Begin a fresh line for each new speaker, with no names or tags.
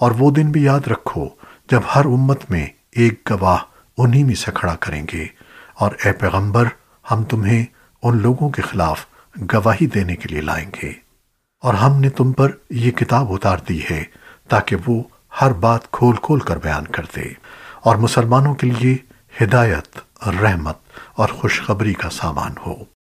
اور وہ دن بھی یاد رکھو جب ہر امت میں ایک گواہ انہی میں سے کھڑا کریں گے۔ اور اے پیغمبر، ہم تمہیں ان لوگوں کے خلاف گواہی دینے کے لیے لائیں گے۔ اور ہم نے تم پر یہ کتاب اتار دی ہے تاکہ وہ ہر بات کھول کھول کر بیان کر دے۔ اور مسلمانوں کے لیے ہدایت، رحمت اور خوشخبری کا سامان ہو۔